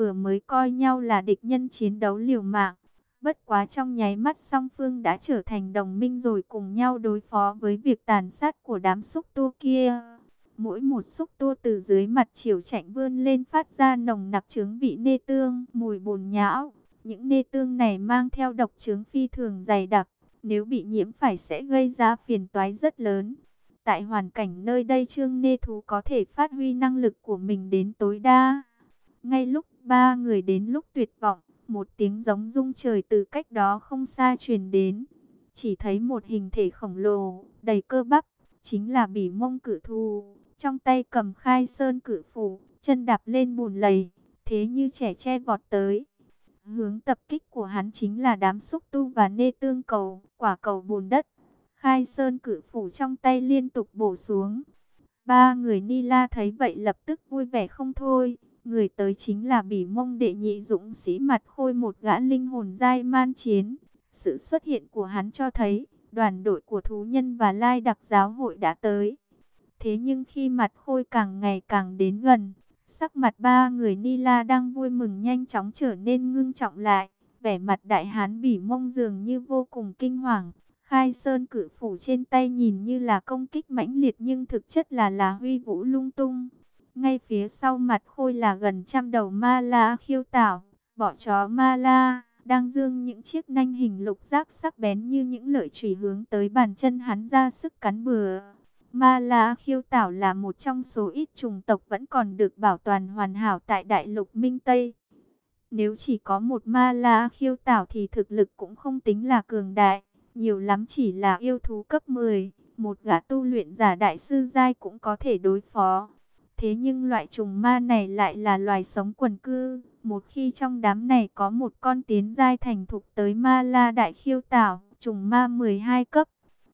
vừa mới coi nhau là địch nhân chiến đấu liều mạng. Bất quá trong nháy mắt song phương đã trở thành đồng minh rồi cùng nhau đối phó với việc tàn sát của đám xúc tu kia. Mỗi một xúc tu từ dưới mặt chiều chạnh vươn lên phát ra nồng nặc trứng vị nê tương, mùi bùn nhão. Những nê tương này mang theo độc trứng phi thường dày đặc, nếu bị nhiễm phải sẽ gây ra phiền toái rất lớn. Tại hoàn cảnh nơi đây Trương Nê Thú có thể phát huy năng lực của mình đến tối đa. Ngay lúc ba người đến lúc tuyệt vọng, một tiếng giống rung trời từ cách đó không xa truyền đến. Chỉ thấy một hình thể khổng lồ, đầy cơ bắp, chính là bỉ mông cử thu, Trong tay cầm khai sơn cử phủ, chân đạp lên bùn lầy, thế như trẻ che vọt tới. Hướng tập kích của hắn chính là đám xúc tu và nê tương cầu, quả cầu bùn đất. Khai sơn cử phủ trong tay liên tục bổ xuống. Ba người Ni La thấy vậy lập tức vui vẻ không thôi. Người tới chính là bỉ mông đệ nhị dũng sĩ mặt khôi một gã linh hồn giai man chiến. Sự xuất hiện của hắn cho thấy đoàn đội của thú nhân và lai đặc giáo hội đã tới. Thế nhưng khi mặt khôi càng ngày càng đến gần, sắc mặt ba người Ni La đang vui mừng nhanh chóng trở nên ngưng trọng lại. Vẻ mặt đại hán bỉ mông dường như vô cùng kinh hoàng. Khai sơn cử phủ trên tay nhìn như là công kích mãnh liệt nhưng thực chất là là huy vũ lung tung. Ngay phía sau mặt khôi là gần trăm đầu ma la khiêu tảo, bỏ chó ma la, đang dương những chiếc nanh hình lục giác sắc bén như những lợi chùy hướng tới bàn chân hắn ra sức cắn bừa. Ma la khiêu tảo là một trong số ít chủng tộc vẫn còn được bảo toàn hoàn hảo tại đại lục Minh Tây. Nếu chỉ có một ma la khiêu tảo thì thực lực cũng không tính là cường đại, nhiều lắm chỉ là yêu thú cấp 10, một gã tu luyện giả đại sư giai cũng có thể đối phó. Thế nhưng loại trùng ma này lại là loài sống quần cư. Một khi trong đám này có một con tiến giai thành thục tới ma la đại khiêu tảo, trùng ma 12 cấp,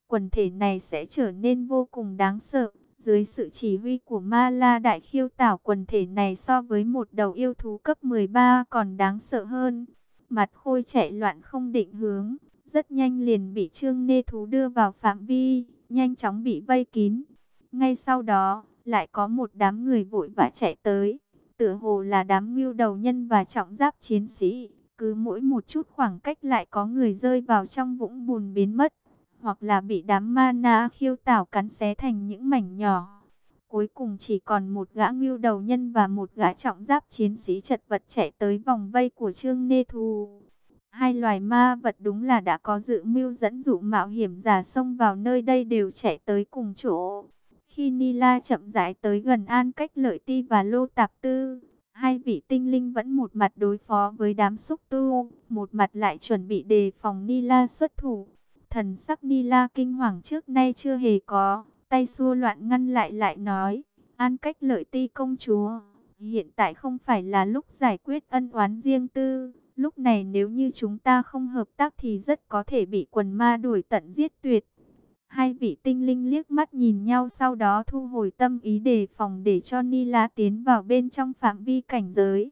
quần thể này sẽ trở nên vô cùng đáng sợ. Dưới sự chỉ huy của ma la đại khiêu tảo quần thể này so với một đầu yêu thú cấp 13 còn đáng sợ hơn. Mặt khôi chạy loạn không định hướng, rất nhanh liền bị trương nê thú đưa vào phạm vi, nhanh chóng bị vây kín. Ngay sau đó, lại có một đám người vội vã chạy tới. Tựa hồ là đám ngưu đầu nhân và trọng giáp chiến sĩ. Cứ mỗi một chút khoảng cách lại có người rơi vào trong vũng bùn biến mất. Hoặc là bị đám ma na khiêu tảo cắn xé thành những mảnh nhỏ. Cuối cùng chỉ còn một gã ngưu đầu nhân và một gã trọng giáp chiến sĩ chật vật chạy tới vòng vây của Trương Nê Thù. Hai loài ma vật đúng là đã có dự mưu dẫn dụ mạo hiểm giả xông vào nơi đây đều chạy tới cùng chỗ. Khi Nila chậm rãi tới gần An Cách Lợi Ti và Lô Tạp Tư, hai vị tinh linh vẫn một mặt đối phó với đám xúc tu, một mặt lại chuẩn bị đề phòng Nila xuất thủ. Thần sắc Nila kinh hoàng trước nay chưa hề có, tay xua loạn ngăn lại lại nói, An Cách Lợi Ti công chúa, hiện tại không phải là lúc giải quyết ân oán riêng tư. Lúc này nếu như chúng ta không hợp tác thì rất có thể bị quần ma đuổi tận giết tuyệt. Hai vị tinh linh liếc mắt nhìn nhau sau đó thu hồi tâm ý đề phòng để cho Ni La tiến vào bên trong phạm vi cảnh giới.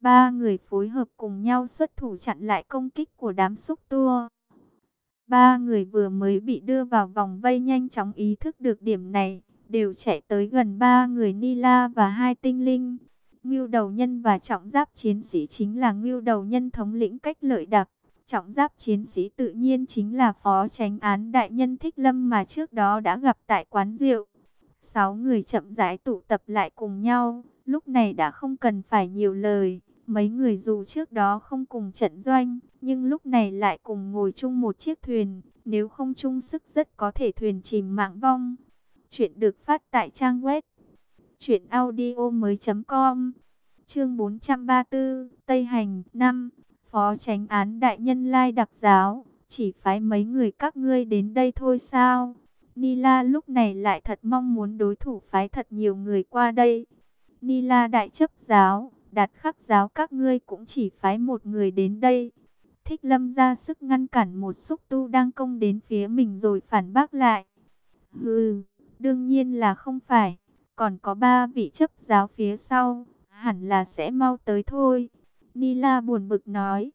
Ba người phối hợp cùng nhau xuất thủ chặn lại công kích của đám xúc tua. Ba người vừa mới bị đưa vào vòng vây nhanh chóng ý thức được điểm này, đều chạy tới gần ba người Ni La và hai tinh linh. Ngưu đầu nhân và trọng giáp chiến sĩ chính là ngưu đầu nhân thống lĩnh cách lợi đặc. Trọng giáp chiến sĩ tự nhiên chính là phó tránh án đại nhân Thích Lâm mà trước đó đã gặp tại quán rượu. Sáu người chậm rãi tụ tập lại cùng nhau, lúc này đã không cần phải nhiều lời. Mấy người dù trước đó không cùng trận doanh, nhưng lúc này lại cùng ngồi chung một chiếc thuyền. Nếu không chung sức rất có thể thuyền chìm mạng vong. Chuyện được phát tại trang web truyệnaudiomoi.com. Chương 434, Tây Hành 5. Phó tránh án đại nhân lai đặc giáo, chỉ phái mấy người các ngươi đến đây thôi sao? Nila lúc này lại thật mong muốn đối thủ phái thật nhiều người qua đây. Nila đại chấp giáo, đặt khắc giáo các ngươi cũng chỉ phái một người đến đây. Thích lâm ra sức ngăn cản một xúc tu đang công đến phía mình rồi phản bác lại. Hừ, đương nhiên là không phải, còn có ba vị chấp giáo phía sau, hẳn là sẽ mau tới thôi. Nila buồn bực nói.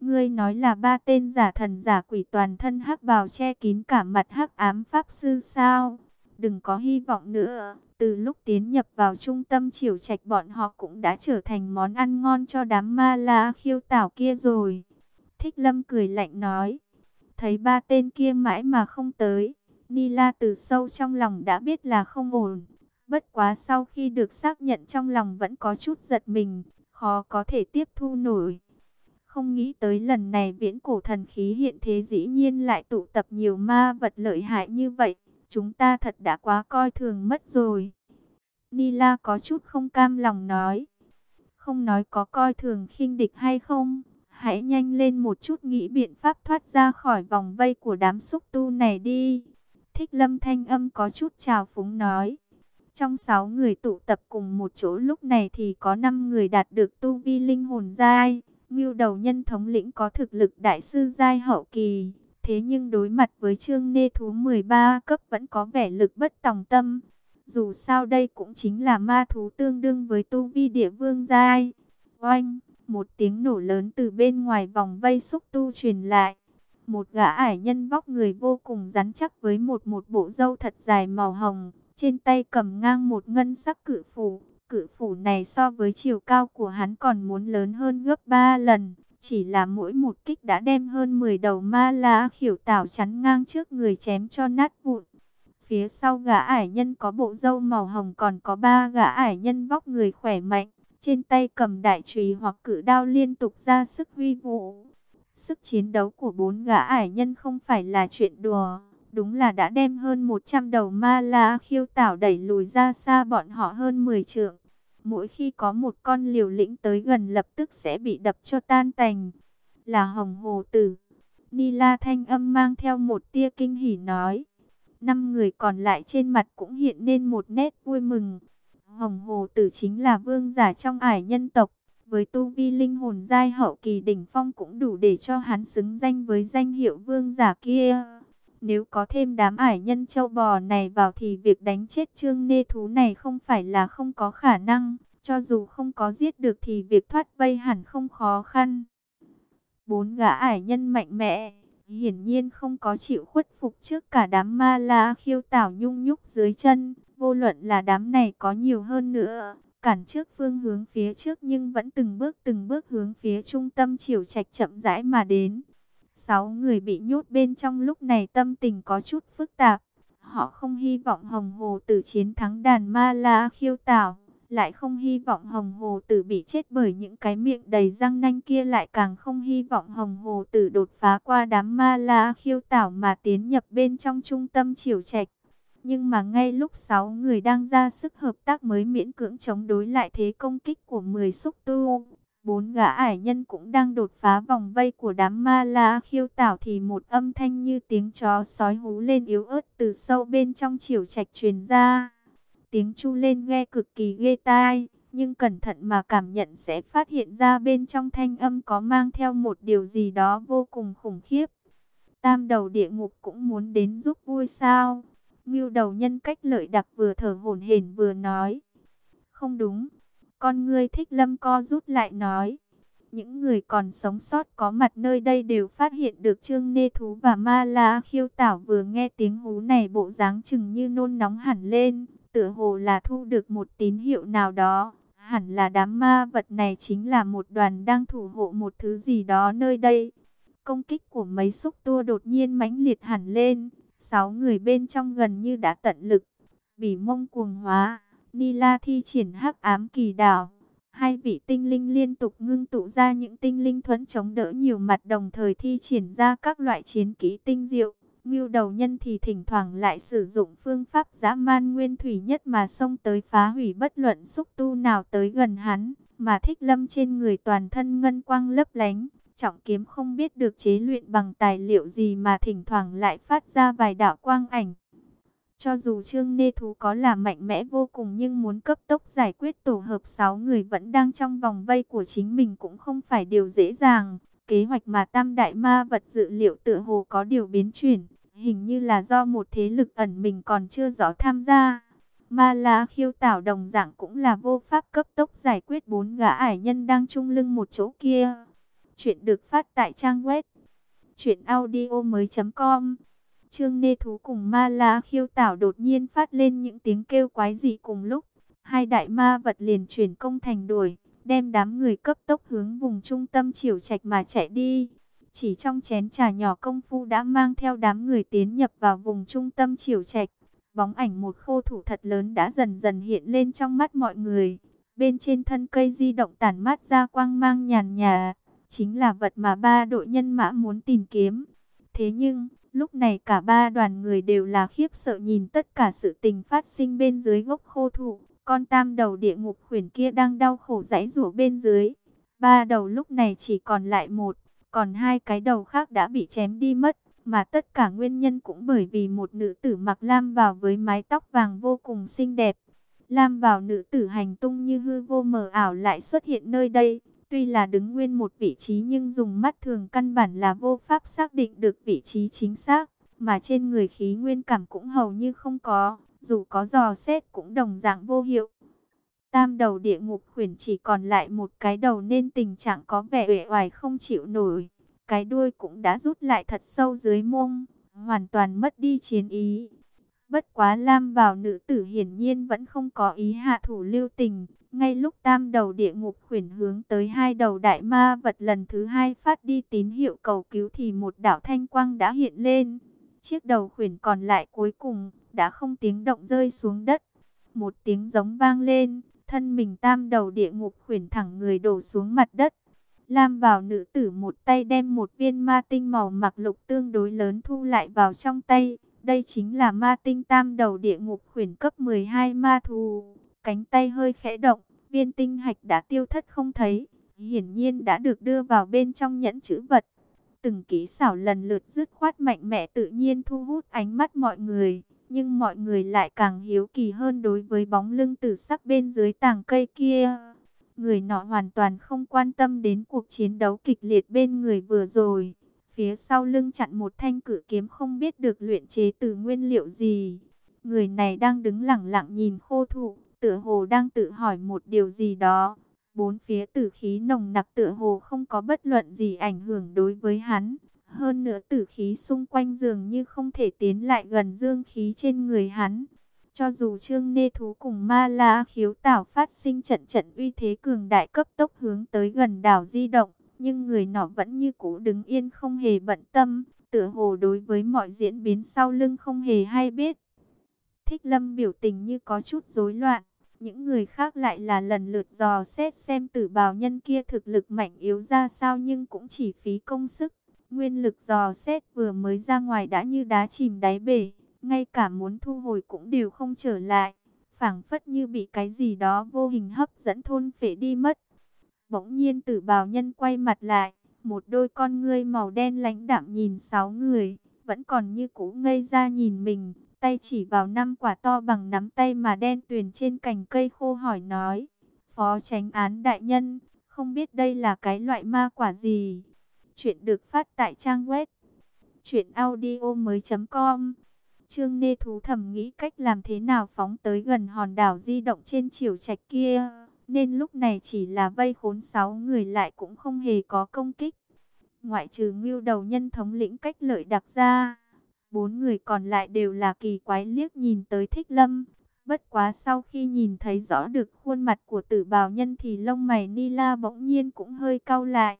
Ngươi nói là ba tên giả thần giả quỷ toàn thân hắc bào che kín cả mặt hắc ám pháp sư sao? đừng có hy vọng nữa. Từ lúc tiến nhập vào trung tâm triều trạch, bọn họ cũng đã trở thành món ăn ngon cho đám ma la khiêu tảo kia rồi. Thích lâm cười lạnh nói. Thấy ba tên kia mãi mà không tới. Nila từ sâu trong lòng đã biết là không ổn. Bất quá sau khi được xác nhận trong lòng vẫn có chút giật mình. Khó có thể tiếp thu nổi. Không nghĩ tới lần này viễn cổ thần khí hiện thế dĩ nhiên lại tụ tập nhiều ma vật lợi hại như vậy. Chúng ta thật đã quá coi thường mất rồi. Nila có chút không cam lòng nói. Không nói có coi thường khinh địch hay không. Hãy nhanh lên một chút nghĩ biện pháp thoát ra khỏi vòng vây của đám xúc tu này đi. Thích lâm thanh âm có chút trào phúng nói. Trong 6 người tụ tập cùng một chỗ lúc này thì có 5 người đạt được tu vi linh hồn giai. Ngưu đầu nhân thống lĩnh có thực lực đại sư giai hậu kỳ. Thế nhưng đối mặt với trương nê thú 13 cấp vẫn có vẻ lực bất tòng tâm. Dù sao đây cũng chính là ma thú tương đương với tu vi địa vương giai. Oanh, một tiếng nổ lớn từ bên ngoài vòng vây xúc tu truyền lại. Một gã ải nhân vóc người vô cùng rắn chắc với một một bộ râu thật dài màu hồng. Trên tay cầm ngang một ngân sắc cự phủ. Cự phủ này so với chiều cao của hắn còn muốn lớn hơn gấp 3 lần. Chỉ là mỗi một kích đã đem hơn 10 đầu ma lá khiểu tảo chắn ngang trước người chém cho nát vụn. Phía sau gã ải nhân có bộ râu màu hồng còn có ba gã ải nhân vóc người khỏe mạnh. Trên tay cầm đại chùy hoặc cự đao liên tục ra sức huy vũ. Sức chiến đấu của bốn gã ải nhân không phải là chuyện đùa. Đúng là đã đem hơn 100 đầu ma la khiêu tảo đẩy lùi ra xa bọn họ hơn 10 trượng. Mỗi khi có một con liều lĩnh tới gần lập tức sẽ bị đập cho tan tành. Là hồng hồ tử. Nila thanh âm mang theo một tia kinh hỉ nói. Năm người còn lại trên mặt cũng hiện nên một nét vui mừng. Hồng hồ tử chính là vương giả trong ải nhân tộc. Với tu vi linh hồn giai hậu kỳ đỉnh phong cũng đủ để cho hắn xứng danh với danh hiệu vương giả kia. Nếu có thêm đám ải nhân châu bò này vào thì việc đánh chết trương nê thú này không phải là không có khả năng. Cho dù không có giết được thì việc thoát vây hẳn không khó khăn. Bốn gã ải nhân mạnh mẽ, hiển nhiên không có chịu khuất phục trước cả đám ma la khiêu tảo nhung nhúc dưới chân. Vô luận là đám này có nhiều hơn nữa, cản trước phương hướng phía trước nhưng vẫn từng bước từng bước hướng phía trung tâm chiều trạch chậm rãi mà đến. Sáu người bị nhốt bên trong lúc này tâm tình có chút phức tạp. Họ không hy vọng Hồng Hồ tử chiến thắng đàn ma la khiêu tảo. Lại không hy vọng Hồng Hồ tử bị chết bởi những cái miệng đầy răng nanh kia, lại càng không hy vọng Hồng Hồ tử đột phá qua đám ma la khiêu tảo mà tiến nhập bên trong trung tâm triều trạch. Nhưng mà ngay lúc 6 người đang ra sức hợp tác mới miễn cưỡng chống đối lại thế công kích của 10 xúc tu. Bốn gã ải nhân cũng đang đột phá vòng vây của đám ma la khiêu tảo thì một âm thanh như tiếng chó sói hú lên yếu ớt từ sâu bên trong chiều trạch truyền ra. Tiếng chu lên nghe cực kỳ ghê tai, nhưng cẩn thận mà cảm nhận sẽ phát hiện ra bên trong thanh âm có mang theo một điều gì đó vô cùng khủng khiếp. Tam đầu địa ngục cũng muốn đến giúp vui sao? Ngưu đầu nhân cách lợi đặc vừa thở hổn hển vừa nói. Không đúng, con ngươi thích lâm co rút lại nói. Những người còn sống sót có mặt nơi đây đều phát hiện được Trương Nê Thú và Ma La Khiêu Tảo vừa nghe tiếng hú này bộ dáng chừng như nôn nóng hẳn lên, tựa hồ là thu được một tín hiệu nào đó. Hẳn là đám ma vật này chính là một đoàn đang thủ hộ một thứ gì đó nơi đây. Công kích của mấy xúc tua đột nhiên mãnh liệt hẳn lên, sáu người bên trong gần như đã tận lực. Bỉ mông cuồng hóa, Nila thi triển hắc ám kỳ đảo. Hai vị tinh linh liên tục ngưng tụ ra những tinh linh thuẫn chống đỡ nhiều mặt đồng thời thi triển ra các loại chiến kỹ tinh diệu. Ngưu đầu nhân thì thỉnh thoảng lại sử dụng phương pháp dã man nguyên thủy nhất mà xông tới phá hủy bất luận xúc tu nào tới gần hắn. Mà thích lâm trên người toàn thân ngân quang lấp lánh. Trọng kiếm không biết được chế luyện bằng tài liệu gì mà thỉnh thoảng lại phát ra vài đạo quang ảnh. Cho dù Trương Nê Thú có là mạnh mẽ vô cùng nhưng muốn cấp tốc giải quyết tổ hợp 6 người vẫn đang trong vòng vây của chính mình cũng không phải điều dễ dàng. Kế hoạch mà Tam Đại Ma vật dự liệu tựa hồ có điều biến chuyển, hình như là do một thế lực ẩn mình còn chưa rõ tham gia. Ma La khiêu tảo đồng dạng cũng là vô pháp cấp tốc giải quyết bốn gã ải nhân đang chung lưng một chỗ kia. Chuyện được phát tại trang web chuyện audio mới.com Trương Nê Thú cùng ma la khiêu tảo đột nhiên phát lên những tiếng kêu quái dị cùng lúc. Hai đại ma vật liền chuyển công thành đuổi, đem đám người cấp tốc hướng vùng trung tâm chiều trạch mà chạy đi. Chỉ trong chén trà nhỏ công phu đã mang theo đám người tiến nhập vào vùng trung tâm chiều trạch. Bóng ảnh một khô thủ thật lớn đã dần dần hiện lên trong mắt mọi người. Bên trên thân cây di động tản mát ra quang mang nhàn nhà, chính là vật mà ba đội nhân mã muốn tìm kiếm. Thế nhưng, lúc này cả ba đoàn người đều là khiếp sợ nhìn tất cả sự tình phát sinh bên dưới gốc khô thụ. Con tam đầu địa ngục khuyển kia đang đau khổ giãy rủa bên dưới. Ba đầu lúc này chỉ còn lại một, còn hai cái đầu khác đã bị chém đi mất. Mà tất cả nguyên nhân cũng bởi vì một nữ tử mặc lam vào với mái tóc vàng vô cùng xinh đẹp. Lam vào nữ tử hành tung như hư vô mờ ảo lại xuất hiện nơi đây. Tuy là đứng nguyên một vị trí nhưng dùng mắt thường căn bản là vô pháp xác định được vị trí chính xác. Mà trên người khí nguyên cảm cũng hầu như không có, dù có dò xét cũng đồng dạng vô hiệu. Tam đầu địa ngục khuyển chỉ còn lại một cái đầu nên tình trạng có vẻ uể oải không chịu nổi. Cái đuôi cũng đã rút lại thật sâu dưới mông, hoàn toàn mất đi chiến ý. Bất quá Lam bảo nữ tử hiển nhiên vẫn không có ý hạ thủ lưu tình. Ngay lúc tam đầu địa ngục khuyển hướng tới hai đầu đại ma vật lần thứ hai phát đi tín hiệu cầu cứu thì một đảo thanh quang đã hiện lên. Chiếc đầu khuyển còn lại cuối cùng đã không tiếng động rơi xuống đất. Một tiếng giống vang lên, thân mình tam đầu địa ngục khuyển thẳng người đổ xuống mặt đất. Lam vào nữ tử một tay đem một viên ma tinh màu mặc lục tương đối lớn thu lại vào trong tay. Đây chính là ma tinh tam đầu địa ngục khuyển cấp 12 ma thù. Cánh tay hơi khẽ động, viên tinh hạch đã tiêu thất không thấy. Hiển nhiên đã được đưa vào bên trong nhẫn chữ vật. Từng kỹ xảo lần lượt dứt khoát mạnh mẽ tự nhiên thu hút ánh mắt mọi người. Nhưng mọi người lại càng hiếu kỳ hơn đối với bóng lưng tử sắc bên dưới tàng cây kia. Người nọ hoàn toàn không quan tâm đến cuộc chiến đấu kịch liệt bên người vừa rồi. Phía sau lưng chặn một thanh cử kiếm không biết được luyện chế từ nguyên liệu gì. Người này đang đứng lặng lặng nhìn khô thụ, tựa hồ đang tự hỏi một điều gì đó. Bốn phía tử khí nồng nặc tựa hồ không có bất luận gì ảnh hưởng đối với hắn. Hơn nữa tử khí xung quanh dường như không thể tiến lại gần dương khí trên người hắn. Cho dù Trương Nê Thú cùng Ma La khiếu tảo phát sinh trận trận uy thế cường đại cấp tốc hướng tới gần đảo di động, nhưng người nọ vẫn như cũ đứng yên không hề bận tâm, tựa hồ đối với mọi diễn biến sau lưng không hề hay biết. Thích Lâm biểu tình như có chút rối loạn, những người khác lại là lần lượt dò xét xem tử bào nhân kia thực lực mạnh yếu ra sao nhưng cũng chỉ phí công sức. Nguyên lực dò xét vừa mới ra ngoài đã như đá chìm đáy bể, ngay cả muốn thu hồi cũng đều không trở lại, phảng phất như bị cái gì đó vô hình hấp dẫn thôn phệ đi mất. Bỗng nhiên tử bào nhân quay mặt lại, một đôi con ngươi màu đen lãnh đạm nhìn sáu người, vẫn còn như cũ ngây ra nhìn mình, tay chỉ vào năm quả to bằng nắm tay mà đen tuyền trên cành cây khô hỏi nói. Phó tránh án đại nhân, không biết đây là cái loại ma quả gì? Chuyện được phát tại trang web truyệnaudiomoi.com. Trương Nê thú thầm nghĩ cách làm thế nào phóng tới gần hòn đảo di động trên chiều trạch kia, nên lúc này chỉ là vây khốn sáu người lại cũng không hề có công kích. Ngoại trừ Ngưu đầu nhân thống lĩnh cách lợi đặc ra, bốn người còn lại đều là kỳ quái liếc nhìn tới Thích Lâm. Bất quá sau khi nhìn thấy rõ được khuôn mặt của tử bào nhân thì lông mày Ni La bỗng nhiên cũng hơi cau lại.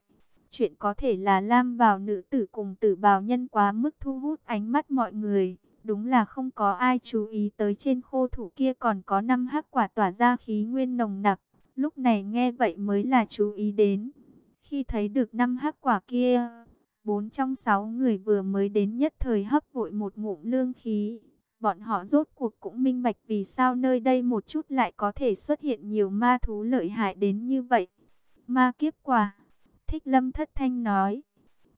Chuyện có thể là Lam vào nữ tử cùng tử bào nhân quá mức thu hút ánh mắt mọi người. Đúng là không có ai chú ý tới trên khô thủ kia còn có năm hắc quả tỏa ra khí nguyên nồng nặc. Lúc này nghe vậy mới là chú ý đến. Khi thấy được năm hắc quả kia, bốn trong sáu người vừa mới đến nhất thời hấp vội một ngụm lương khí. Bọn họ rốt cuộc cũng minh bạch vì sao nơi đây một chút lại có thể xuất hiện nhiều ma thú lợi hại đến như vậy. Ma kiếp quả Thích lâm thất thanh nói.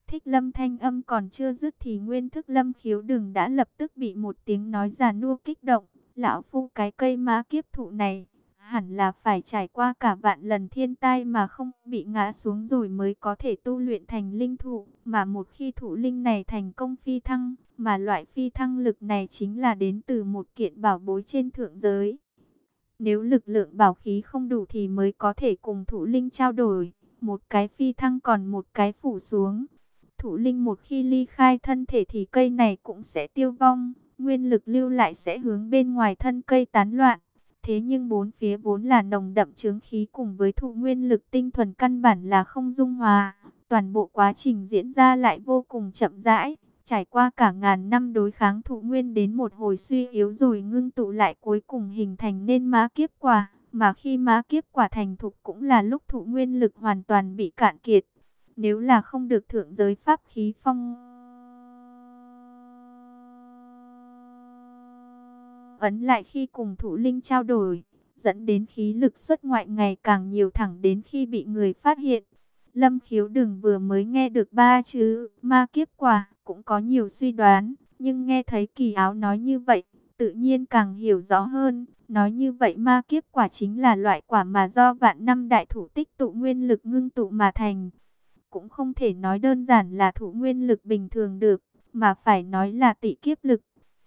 Thích lâm thanh âm còn chưa dứt thì nguyên thức lâm khiếu đừng đã lập tức bị một tiếng nói già nua kích động. Lão phu cái cây ma kiếp thụ này, hẳn là phải trải qua cả vạn lần thiên tai mà không bị ngã xuống rồi mới có thể tu luyện thành linh thụ. Mà một khi thụ linh này thành công phi thăng, mà loại phi thăng lực này chính là đến từ một kiện bảo bối trên thượng giới. Nếu lực lượng bảo khí không đủ thì mới có thể cùng thụ linh trao đổi một cái phi thăng còn một cái phủ xuống. thụ linh một khi ly khai thân thể thì cây này cũng sẽ tiêu vong, nguyên lực lưu lại sẽ hướng bên ngoài thân cây tán loạn. Thế nhưng bốn phía vốn là nồng đậm chướng khí cùng với thụ nguyên lực tinh thuần căn bản là không dung hòa. Toàn bộ quá trình diễn ra lại vô cùng chậm rãi, trải qua cả ngàn năm đối kháng thụ nguyên đến một hồi suy yếu rồi ngưng tụ lại cuối cùng hình thành nên má kiếp quả. Mà khi má kiếp quả thành thục cũng là lúc thụ nguyên lực hoàn toàn bị cạn kiệt. Nếu là không được thượng giới pháp khí phong ấn lại khi cùng thủ linh trao đổi, dẫn đến khí lực xuất ngoại ngày càng nhiều thẳng đến khi bị người phát hiện. Lâm khiếu đừng vừa mới nghe được ba chữ ma kiếp quả, cũng có nhiều suy đoán, nhưng nghe thấy kỳ áo nói như vậy, tự nhiên càng hiểu rõ hơn. Nói như vậy ma kiếp quả chính là loại quả mà do vạn năm đại thủ tích tụ nguyên lực ngưng tụ mà thành. Cũng không thể nói đơn giản là thủ nguyên lực bình thường được, mà phải nói là tị kiếp lực.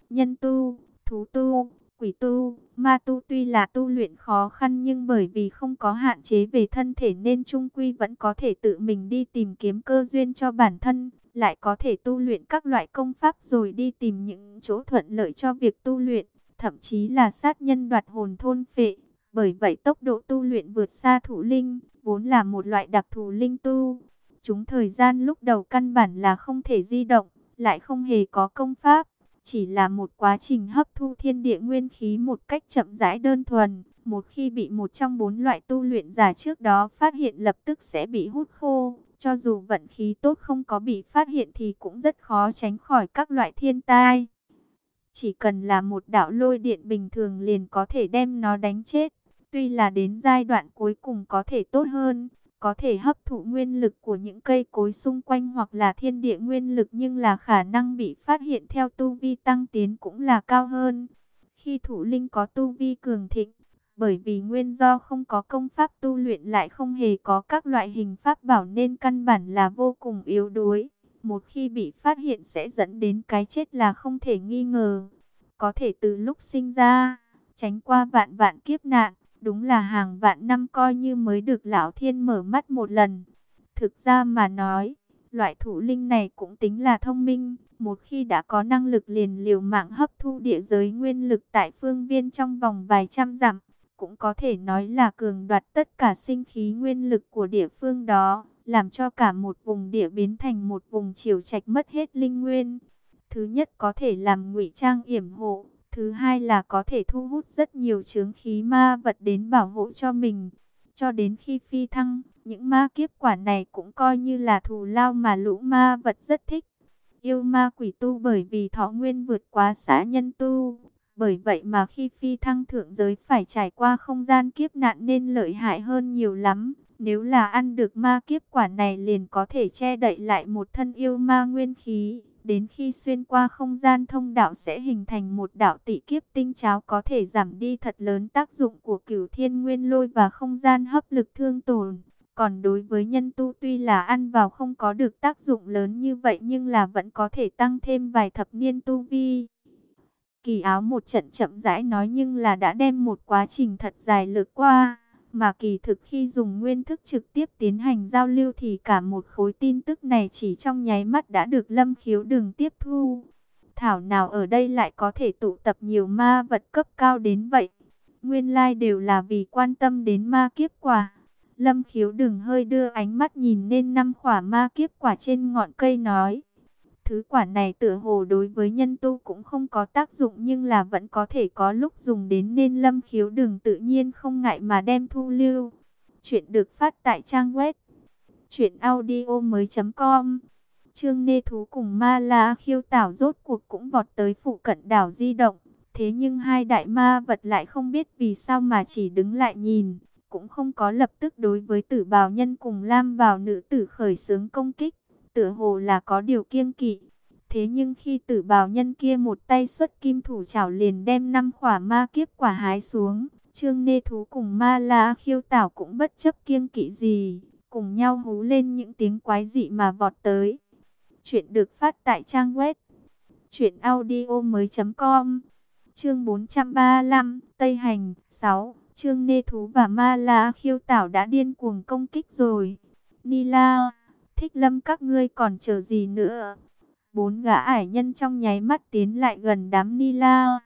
Nhân tu, thú tu, quỷ tu, ma tu tuy là tu luyện khó khăn nhưng bởi vì không có hạn chế về thân thể nên trung quy vẫn có thể tự mình đi tìm kiếm cơ duyên cho bản thân, lại có thể tu luyện các loại công pháp rồi đi tìm những chỗ thuận lợi cho việc tu luyện, thậm chí là sát nhân đoạt hồn thôn phệ. Bởi vậy tốc độ tu luyện vượt xa thủ linh, vốn là một loại đặc thù linh tu. Chúng thời gian lúc đầu căn bản là không thể di động, lại không hề có công pháp chỉ là một quá trình hấp thu thiên địa nguyên khí một cách chậm rãi đơn thuần. Một khi bị một trong bốn loại tu luyện giả trước đó phát hiện lập tức sẽ bị hút khô. Cho dù vận khí tốt không có bị phát hiện thì cũng rất khó tránh khỏi các loại thiên tai. Chỉ cần là một đạo lôi điện bình thường liền có thể đem nó đánh chết. Tuy là đến giai đoạn cuối cùng có thể tốt hơn, có thể hấp thụ nguyên lực của những cây cối xung quanh hoặc là thiên địa nguyên lực nhưng là khả năng bị phát hiện theo tu vi tăng tiến cũng là cao hơn. Khi thủ linh có tu vi cường thịnh, bởi vì nguyên do không có công pháp tu luyện lại không hề có các loại hình pháp bảo nên căn bản là vô cùng yếu đuối. Một khi bị phát hiện sẽ dẫn đến cái chết là không thể nghi ngờ. Có thể từ lúc sinh ra, tránh qua vạn vạn kiếp nạn Đúng là hàng vạn năm coi như mới được lão thiên mở mắt một lần. Thực ra mà nói, loại thủ linh này cũng tính là thông minh. Một khi đã có năng lực liền liều mạng hấp thu địa giới nguyên lực tại phương viên trong vòng vài trăm dặm. Cũng có thể nói là cường đoạt tất cả sinh khí nguyên lực của địa phương đó. Làm cho cả một vùng địa biến thành một vùng chiều trạch mất hết linh nguyên. Thứ nhất có thể làm ngụy trang yểm hộ Thứ hai là có thể thu hút rất nhiều chướng khí ma vật đến bảo hộ cho mình. Cho đến khi phi thăng, những ma kiếp quả này cũng coi như là thù lao mà lũ ma vật rất thích. Yêu ma quỷ tu bởi vì thọ nguyên vượt quá xã nhân tu. Bởi vậy mà khi phi thăng thượng giới phải trải qua không gian kiếp nạn nên lợi hại hơn nhiều lắm. Nếu là ăn được ma kiếp quả này liền có thể che đậy lại một thân yêu ma nguyên khí. Đến khi xuyên qua không gian thông đạo sẽ hình thành một đạo tỷ kiếp tinh cháo có thể giảm đi thật lớn tác dụng của cửu thiên nguyên lôi và không gian hấp lực thương tổn. Còn đối với nhân tu tuy là ăn vào không có được tác dụng lớn như vậy nhưng là vẫn có thể tăng thêm vài thập niên tu vi. Kỳ áo một trận chậm rãi nói nhưng là đã đem một quá trình thật dài lược qua. Mà kỳ thực khi dùng nguyên thức trực tiếp tiến hành giao lưu thì cả một khối tin tức này chỉ trong nháy mắt đã được lâm khiếu đường tiếp thu. Thảo nào ở đây lại có thể tụ tập nhiều ma vật cấp cao đến vậy. Nguyên lai like đều là vì quan tâm đến ma kiếp quả. Lâm khiếu đừng hơi đưa ánh mắt nhìn lên năm khỏa ma kiếp quả trên ngọn cây nói. Thứ quả này tựa hồ đối với nhân tu cũng không có tác dụng nhưng là vẫn có thể có lúc dùng đến nên lâm khiếu đừng tự nhiên không ngại mà đem thu lưu. Chuyện được phát tại trang web truyệnaudiomoi.com. Trương Nê Thú cùng Ma La Khiêu Tảo rốt cuộc cũng vọt tới phụ cận đảo di động. Thế nhưng hai đại ma vật lại không biết vì sao mà chỉ đứng lại nhìn, cũng không có lập tức đối với tử bào nhân cùng lam bào nữ tử khởi xướng công kích tựa hồ là có điều kiêng kỵ. Thế nhưng khi tử bào nhân kia một tay xuất kim thủ chảo liền đem năm khỏa ma kiếp quả hái xuống, Trương Nê Thú cùng ma la khiêu tảo cũng bất chấp kiêng kỵ gì, cùng nhau hú lên những tiếng quái dị mà vọt tới. Chuyện được phát tại trang web truyện audio mới.com Chương 435, Tây Hành 6, Trương Nê Thú và Ma La Khiêu Tảo đã điên cuồng công kích rồi. Nila Thích lâm các ngươi còn chờ gì nữa? Bốn gã ải nhân trong nháy mắt tiến lại gần đám ni la.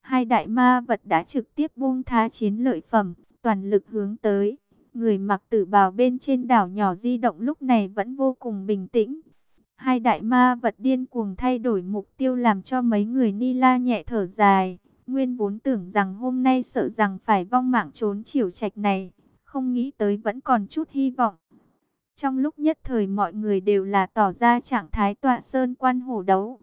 Hai đại ma vật đã trực tiếp buông tha chiến lợi phẩm, toàn lực hướng tới. Người mặc tử bào bên trên đảo nhỏ di động lúc này vẫn vô cùng bình tĩnh. Hai đại ma vật điên cuồng thay đổi mục tiêu làm cho mấy người ni la nhẹ thở dài. Nguyên vốn tưởng rằng hôm nay sợ rằng phải vong mạng trốn chiều trạch này, không nghĩ tới vẫn còn chút hy vọng. Trong lúc nhất thời mọi người đều là tỏ ra trạng thái tọa sơn quan hổ đấu.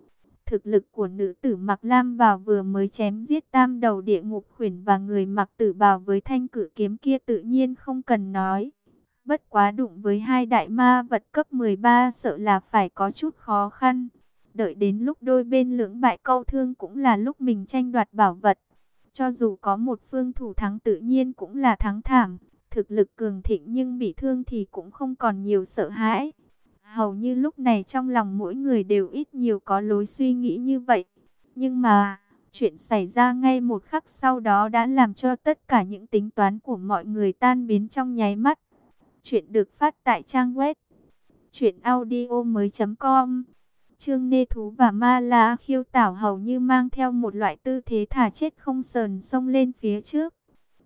Thực lực của nữ tử mặc lam vào vừa mới chém giết tam đầu địa ngục khuyển và người mặc tử bào với thanh cử kiếm kia tự nhiên không cần nói. Bất quá đụng với hai đại ma vật cấp 13 sợ là phải có chút khó khăn. Đợi đến lúc đôi bên lưỡng bại câu thương cũng là lúc mình tranh đoạt bảo vật. Cho dù có một phương thủ thắng tự nhiên cũng là thắng thảm. Thực lực cường thịnh nhưng bị thương thì cũng không còn nhiều sợ hãi. Hầu như lúc này trong lòng mỗi người đều ít nhiều có lối suy nghĩ như vậy. Nhưng mà, chuyện xảy ra ngay một khắc sau đó đã làm cho tất cả những tính toán của mọi người tan biến trong nháy mắt. Chuyện được phát tại trang web truyệnaudiomoi.com. Trương Nê Thú và Ma La Khiêu Tảo hầu như mang theo một loại tư thế thả chết không sờn xông lên phía trước.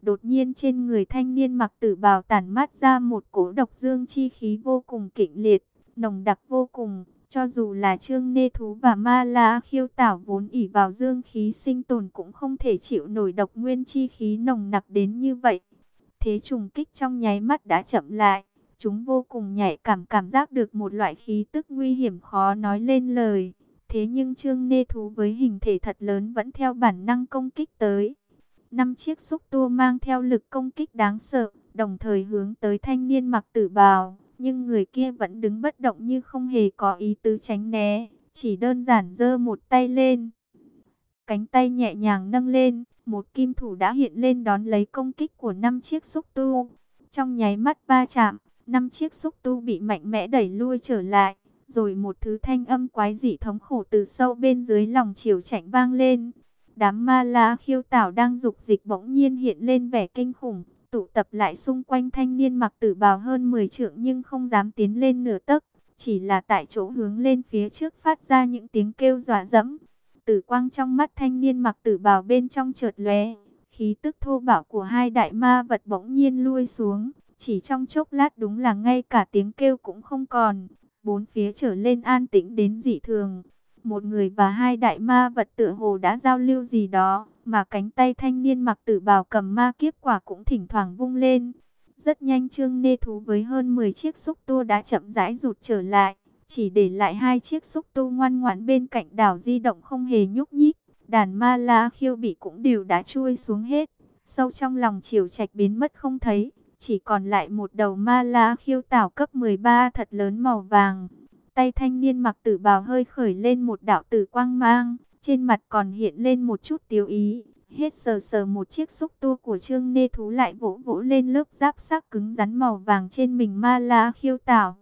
Đột nhiên trên người thanh niên mặc tử bào tản mát ra một cỗ độc dương chi khí vô cùng kịch liệt, nồng đặc vô cùng. Cho dù là Trương Nê Thú và Ma La Khiêu Tảo vốn ỉ vào dương khí sinh tồn cũng không thể chịu nổi độc nguyên chi khí nồng nặc đến như vậy. Thế trùng kích trong nháy mắt đã chậm lại. Chúng vô cùng nhạy cảm cảm giác được một loại khí tức nguy hiểm khó nói lên lời. Thế nhưng Trương Nê Thú với hình thể thật lớn vẫn theo bản năng công kích tới. Năm chiếc xúc tua mang theo lực công kích đáng sợ, đồng thời hướng tới thanh niên mặc tử bào. Nhưng người kia vẫn đứng bất động như không hề có ý tứ tránh né, chỉ đơn giản giơ một tay lên. Cánh tay nhẹ nhàng nâng lên, một kim thủ đã hiện lên đón lấy công kích của năm chiếc xúc tu. Trong nháy mắt ba chạm, năm chiếc xúc tu bị mạnh mẽ đẩy lui trở lại, rồi một thứ thanh âm quái dị thống khổ từ sâu bên dưới lòng chiều chảnh vang lên. Đám ma la khiêu tảo đang dục dịch bỗng nhiên hiện lên vẻ kinh khủng, tụ tập lại xung quanh thanh niên mặc tử bào hơn 10 trượng nhưng không dám tiến lên nửa tấc, chỉ là tại chỗ hướng lên phía trước phát ra những tiếng kêu dọa dẫm. Tử quang trong mắt thanh niên mặc tử bào bên trong chợt lóe, khí tức thô bạo của hai đại ma vật bỗng nhiên lui xuống, chỉ trong chốc lát đúng là ngay cả tiếng kêu cũng không còn, bốn phía trở lên an tĩnh đến dị thường. Một người và hai đại ma vật tựa hồ đã giao lưu gì đó, mà cánh tay thanh niên mặc tử bào cầm ma kiếp quả cũng thỉnh thoảng vung lên. Rất nhanh Trương Nê Thú với hơn 10 chiếc xúc tua đã chậm rãi rụt trở lại, chỉ để lại hai chiếc xúc tu ngoan ngoãn bên cạnh đảo di động không hề nhúc nhích. Đàn ma la khiêu bị cũng đều đã chui xuống hết, sâu trong lòng chiều trạch biến mất không thấy, chỉ còn lại một đầu ma la khiêu tảo cấp 13 thật lớn màu vàng. Tay thanh niên mặc tử bào hơi khởi lên một đạo tử quang mang, trên mặt còn hiện lên một chút tiêu ý. Hết sờ sờ một chiếc xúc tua của Trương Nê Thú lại vỗ vỗ lên lớp giáp sắc cứng rắn màu vàng trên mình ma la khiêu tảo.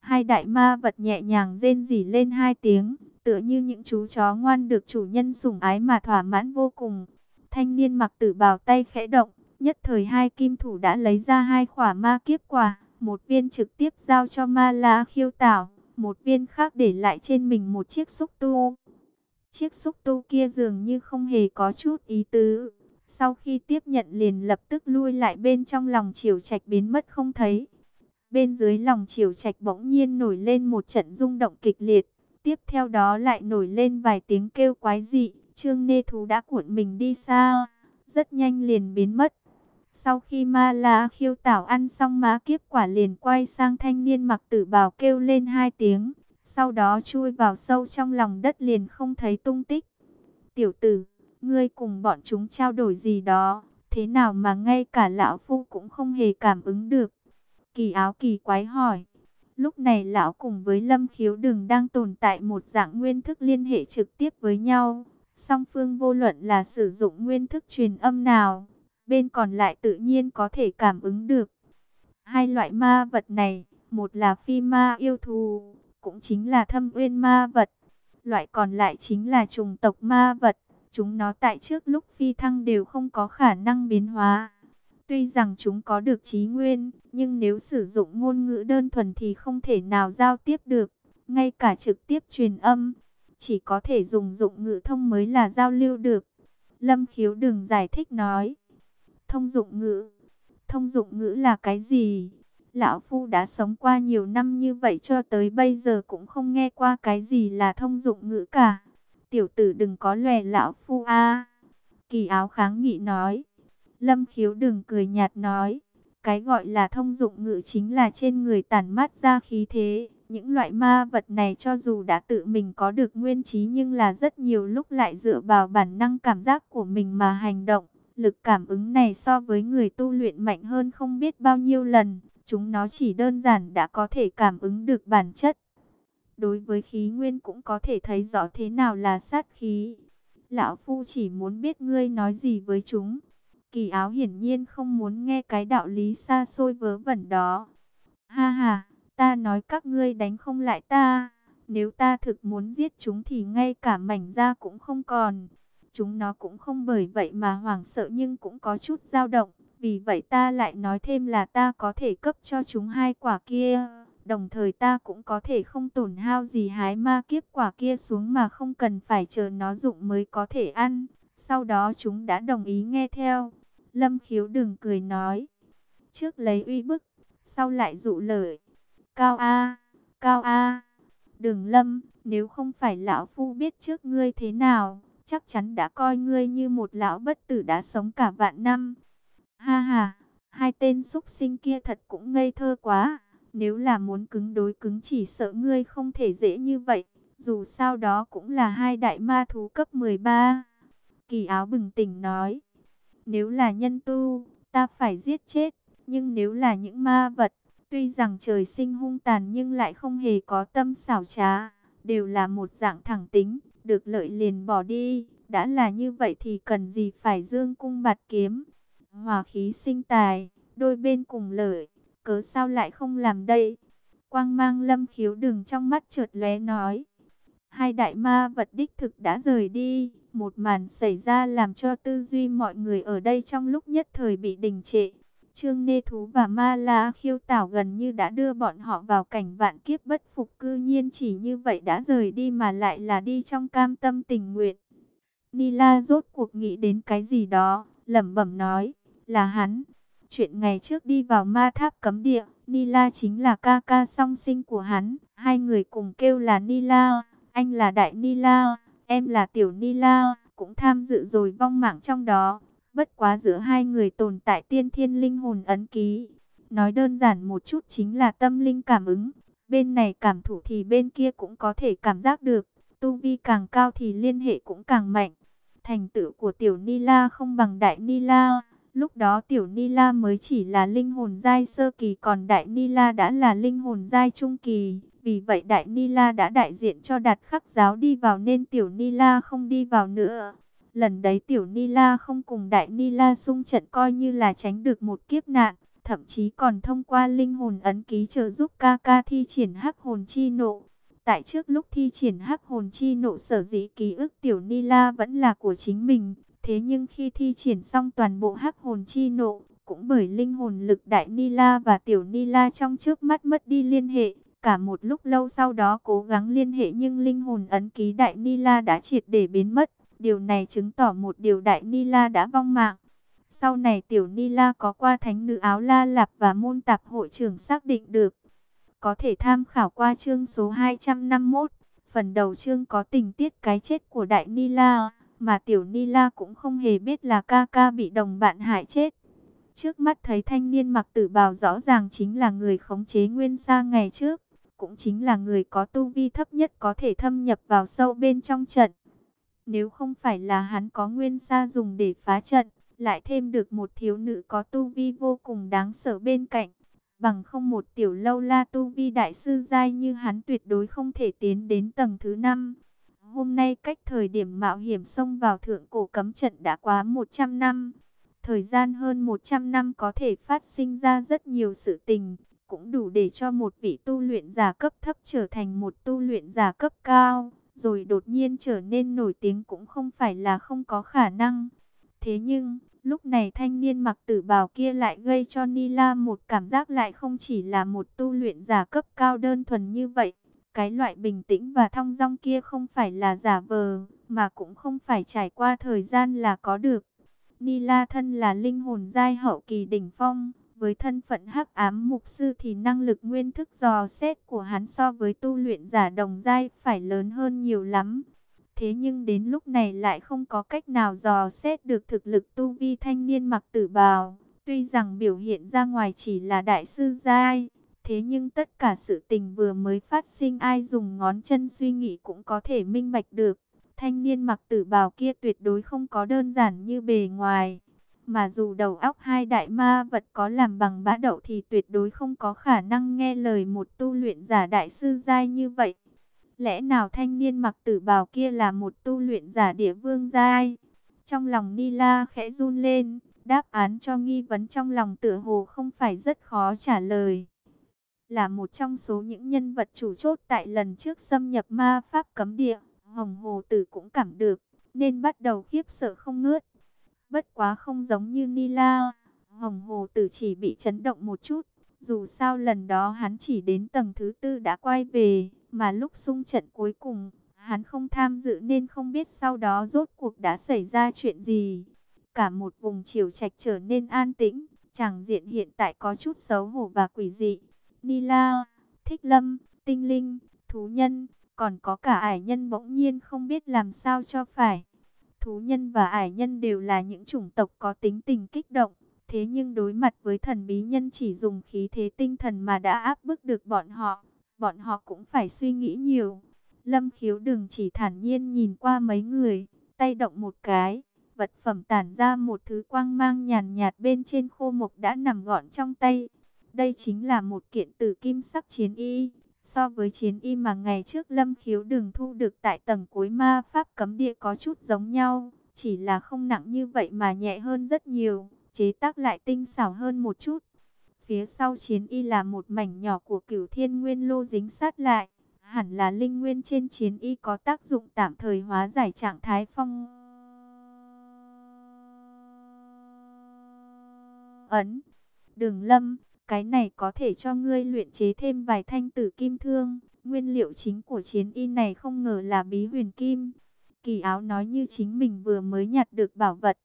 Hai đại ma vật nhẹ nhàng rên rỉ lên hai tiếng, tựa như những chú chó ngoan được chủ nhân sủng ái mà thỏa mãn vô cùng. Thanh niên mặc tử bào tay khẽ động, nhất thời hai kim thủ đã lấy ra hai khỏa ma kiếp quả, một viên trực tiếp giao cho ma la khiêu tảo một viên khác để lại trên mình một chiếc xúc tu. Chiếc xúc tu kia dường như không hề có chút ý tứ. Sau khi tiếp nhận liền lập tức lui lại bên trong lòng chiều trạch biến mất không thấy. Bên dưới lòng chiều trạch bỗng nhiên nổi lên một trận rung động kịch liệt. Tiếp theo đó lại nổi lên vài tiếng kêu quái dị. Trương Nê Thú đã cuộn mình đi xa. Rất nhanh liền biến mất. Sau khi ma la khiêu tảo ăn xong má kiếp quả liền quay sang thanh niên mặc tử bào kêu lên hai tiếng. Sau đó chui vào sâu trong lòng đất liền không thấy tung tích. Tiểu tử, ngươi cùng bọn chúng trao đổi gì đó. Thế nào mà ngay cả lão phu cũng không hề cảm ứng được. Kỳ áo kỳ quái hỏi. Lúc này lão cùng với lâm khiếu đường đang tồn tại một dạng nguyên thức liên hệ trực tiếp với nhau. Song phương vô luận là sử dụng nguyên thức truyền âm nào bên còn lại tự nhiên có thể cảm ứng được. Hai loại ma vật này, một là phi ma yêu thù, cũng chính là thâm uyên ma vật. Loại còn lại chính là trùng tộc ma vật, chúng nó tại trước lúc phi thăng đều không có khả năng biến hóa. Tuy rằng chúng có được trí nguyên, nhưng nếu sử dụng ngôn ngữ đơn thuần thì không thể nào giao tiếp được, ngay cả trực tiếp truyền âm, chỉ có thể dùng dụng ngữ thông mới là giao lưu được. Lâm khiếu đừng giải thích nói. Thông dụng ngữ. Thông dụng ngữ là cái gì? Lão Phu đã sống qua nhiều năm như vậy cho tới bây giờ cũng không nghe qua cái gì là thông dụng ngữ cả. Tiểu tử đừng có lòe Lão Phu a Kỳ áo kháng nghị nói. Lâm khiếu đừng cười nhạt nói. Cái gọi là thông dụng ngữ chính là trên người tản mát ra khí thế. Những loại ma vật này cho dù đã tự mình có được nguyên trí nhưng là rất nhiều lúc lại dựa vào bản năng cảm giác của mình mà hành động. Lực cảm ứng này so với người tu luyện mạnh hơn không biết bao nhiêu lần. Chúng nó chỉ đơn giản đã có thể cảm ứng được bản chất. Đối với khí nguyên cũng có thể thấy rõ thế nào là sát khí. Lão Phu chỉ muốn biết ngươi nói gì với chúng. Kỳ áo hiển nhiên không muốn nghe cái đạo lý xa xôi vớ vẩn đó. Ha ha, ta nói các ngươi đánh không lại ta. Nếu ta thực muốn giết chúng thì ngay cả mảnh da cũng không còn. Chúng nó cũng không bởi vậy mà hoảng sợ nhưng cũng có chút dao động. Vì vậy ta lại nói thêm là ta có thể cấp cho chúng hai quả kia. Đồng thời ta cũng có thể không tổn hao gì hái ma kiếp quả kia xuống mà không cần phải chờ nó dụng mới có thể ăn. Sau đó chúng đã đồng ý nghe theo. Lâm khiếu đừng cười nói. Trước lấy uy bức, sau lại dụ lợi. Cao A, Cao A. Đừng lâm, nếu không phải lão phu biết trước ngươi thế nào, chắc chắn đã coi ngươi như một lão bất tử đã sống cả vạn năm. Ha ha, hai tên súc sinh kia thật cũng ngây thơ quá. Nếu là muốn cứng đối cứng chỉ sợ ngươi không thể dễ như vậy. Dù sao đó cũng là hai đại ma thú cấp 13. Kỳ áo bừng tỉnh nói. Nếu là nhân tu, ta phải giết chết. Nhưng nếu là những ma vật, tuy rằng trời sinh hung tàn nhưng lại không hề có tâm xảo trá. Đều là một dạng thẳng tính, được lợi liền bỏ đi. Đã là như vậy thì cần gì phải dương cung bạt kiếm. Hòa khí sinh tài, đôi bên cùng lợi, cớ sao lại không làm đây? Quang mang lâm khiếu đừng trong mắt trượt lóe nói. Hai đại ma vật đích thực đã rời đi, một màn xảy ra làm cho tư duy mọi người ở đây trong lúc nhất thời bị đình trệ. Trương Nê Thú và Ma La khiêu tảo gần như đã đưa bọn họ vào cảnh vạn kiếp bất phục cư nhiên chỉ như vậy đã rời đi mà lại là đi trong cam tâm tình nguyện. Nila rốt cuộc nghĩ đến cái gì đó, lẩm bẩm nói, là hắn. Chuyện ngày trước đi vào ma tháp cấm địa, Nila chính là ca ca song sinh của hắn. Hai người cùng kêu là Nila, anh là Đại Nila, em là Tiểu Nila, cũng tham dự rồi vong mạng trong đó. Bất quá giữa hai người tồn tại tiên thiên linh hồn ấn ký. Nói đơn giản một chút chính là tâm linh cảm ứng. Bên này cảm thụ thì bên kia cũng có thể cảm giác được. Tu vi càng cao thì liên hệ cũng càng mạnh. Thành tựu của Tiểu Nila không bằng Đại Nila. Lúc đó tiểu Nila mới chỉ là linh hồn giai sơ kỳ, còn đại Nila đã là linh hồn giai trung kỳ. Vì vậy đại Nila đã đại diện cho đạt khắc giáo đi vào nên tiểu Nila không đi vào nữa. Lần đấy tiểu Nila không cùng đại Nila xung trận coi như là tránh được một kiếp nạn. Thậm chí còn thông qua linh hồn ấn ký trợ giúp ca ca thi triển hắc hồn chi nộ. Tại trước lúc thi triển hắc hồn chi nộ sở dĩ ký ức tiểu Nila vẫn là của chính mình. Thế nhưng khi thi triển xong toàn bộ hắc hồn chi nộ, cũng bởi linh hồn lực đại Nila và tiểu Nila trong trước mắt mất đi liên hệ. Cả một lúc lâu sau đó cố gắng liên hệ nhưng linh hồn ấn ký đại Nila đã triệt để biến mất. Điều này chứng tỏ một điều đại Nila đã vong mạng. Sau này tiểu Nila có qua thánh nữ áo la lạp và môn tạp hội trưởng xác định được. Có thể tham khảo qua chương số 251. Phần đầu chương có tình tiết cái chết của đại Nila mà tiểu Nila cũng không hề biết là ca ca bị đồng bạn hại chết. Trước mắt thấy thanh niên mặc tử bào rõ ràng chính là người khống chế nguyên sa ngày trước, cũng chính là người có tu vi thấp nhất có thể thâm nhập vào sâu bên trong trận. Nếu không phải là hắn có nguyên sa dùng để phá trận, lại thêm được một thiếu nữ có tu vi vô cùng đáng sợ bên cạnh, bằng không một tiểu lâu la tu vi đại sư giai như hắn tuyệt đối không thể tiến đến tầng thứ 5. Hôm nay cách thời điểm mạo hiểm xông vào thượng cổ cấm trận đã quá 100 năm. Thời gian hơn 100 năm có thể phát sinh ra rất nhiều sự tình, cũng đủ để cho một vị tu luyện giả cấp thấp trở thành một tu luyện giả cấp cao, rồi đột nhiên trở nên nổi tiếng cũng không phải là không có khả năng. Thế nhưng, Lúc này thanh niên mặc tử bào kia lại gây cho Nila một cảm giác lại không chỉ là một tu luyện giả cấp cao đơn thuần như vậy. Cái loại bình tĩnh và thong dong kia không phải là giả vờ, mà cũng không phải trải qua thời gian là có được. Nila thân là linh hồn giai hậu kỳ đỉnh phong, với thân phận hắc ám mục sư thì năng lực nguyên thức dò xét của hắn so với tu luyện giả đồng giai phải lớn hơn nhiều lắm. Thế nhưng đến lúc này lại không có cách nào dò xét được thực lực tu vi thanh niên mặc tử bào. Tuy rằng biểu hiện ra ngoài chỉ là đại sư giai, thế nhưng tất cả sự tình vừa mới phát sinh ai dùng ngón chân suy nghĩ cũng có thể minh bạch được. Thanh niên mặc tử bào kia tuyệt đối không có đơn giản như bề ngoài. Mà dù đầu óc hai đại ma vật có làm bằng bã đậu thì tuyệt đối không có khả năng nghe lời một tu luyện giả đại sư giai như vậy. Lẽ nào thanh niên mặc tử bào kia là một tu luyện giả địa vương giai? Trong lòng Nila khẽ run lên, đáp án cho nghi vấn trong lòng tử hồ không phải rất khó trả lời. Là một trong số những nhân vật chủ chốt tại lần trước xâm nhập ma pháp cấm địa, Hồng Hồ Tử cũng cảm được, nên bắt đầu khiếp sợ không ngớt. Bất quá không giống như Nila, Hồng Hồ Tử chỉ bị chấn động một chút, dù sao lần đó hắn chỉ đến tầng thứ tư đã quay về, mà lúc xung trận cuối cùng, hắn không tham dự nên không biết sau đó rốt cuộc đã xảy ra chuyện gì. Cả một vùng chiều trạch trở nên an tĩnh, chẳng diện hiện tại có chút xấu hổ và quỷ dị. Nila, Thích Lâm, Tinh Linh, Thú Nhân, còn có cả ải nhân bỗng nhiên không biết làm sao cho phải. Thú nhân và ải nhân đều là những chủng tộc có tính tình kích động, thế nhưng đối mặt với thần bí nhân chỉ dùng khí thế tinh thần mà đã áp bức được bọn họ, bọn họ cũng phải suy nghĩ nhiều. Lâm khiếu đừng chỉ thản nhiên nhìn qua mấy người, tay động một cái, vật phẩm tản ra một thứ quang mang nhàn nhạt bên trên khô mộc đã nằm gọn trong tay. Đây chính là một kiện tử kim sắc chiến y, so với chiến y mà ngày trước Lâm khiếu đừng thu được tại tầng cuối ma pháp cấm địa có chút giống nhau, chỉ là không nặng như vậy mà nhẹ hơn rất nhiều, chế tác lại tinh xảo hơn một chút. Phía sau chiến y là một mảnh nhỏ của cửu thiên nguyên lô dính sát lại. Hẳn là linh nguyên trên chiến y có tác dụng tạm thời hóa giải trạng thái phong. Ấn. Đường lâm, cái này có thể cho ngươi luyện chế thêm vài thanh tử kim thương. Nguyên liệu chính của chiến y này không ngờ là bí huyền kim. Kỳ áo nói như chính mình vừa mới nhặt được bảo vật.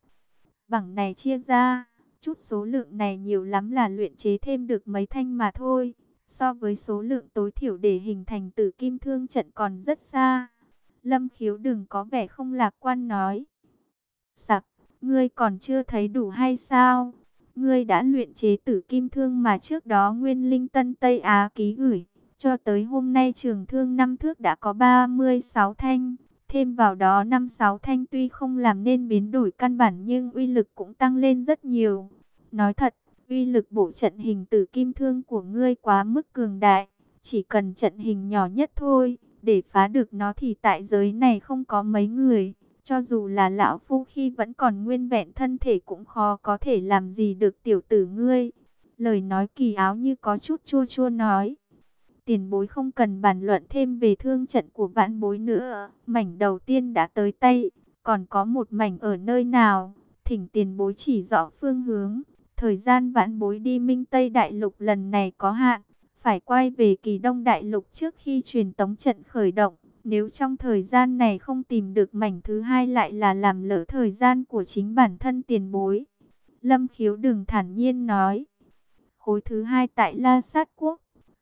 Bằng này chia ra Chút số lượng này nhiều lắm là luyện chế thêm được mấy thanh mà thôi. So với số lượng tối thiểu để hình thành tử kim thương trận còn rất xa. Lâm khiếu đừng có vẻ không lạc quan nói. Sặc, ngươi còn chưa thấy đủ hay sao? Ngươi đã luyện chế tử kim thương mà trước đó Nguyên Linh Tân Tây Á ký gửi. Cho tới hôm nay trường thương năm thước đã có 36 thanh. Thêm vào đó năm sáu thanh tuy không làm nên biến đổi căn bản nhưng uy lực cũng tăng lên rất nhiều. Nói thật, uy lực bổ trận hình tử kim thương của ngươi quá mức cường đại. Chỉ cần trận hình nhỏ nhất thôi, để phá được nó thì tại giới này không có mấy người. Cho dù là lão phu khi vẫn còn nguyên vẹn thân thể cũng khó có thể làm gì được tiểu tử ngươi. Lời nói kỳ áo như có chút chua chua nói tiền bối không cần bàn luận thêm về thương trận của vãn bối nữa. Mảnh đầu tiên đã tới tay, còn có một mảnh ở nơi nào, thỉnh tiền bối chỉ rõ phương hướng. Thời gian vãn bối đi Minh Tây Đại Lục lần này có hạn, phải quay về kỳ Đông Đại Lục trước khi truyền tống trận khởi động. Nếu trong thời gian này không tìm được mảnh thứ hai lại là làm lỡ thời gian của chính bản thân tiền bối. Lâm khiếu đừng thản nhiên nói. Khối thứ hai tại La Sát Quốc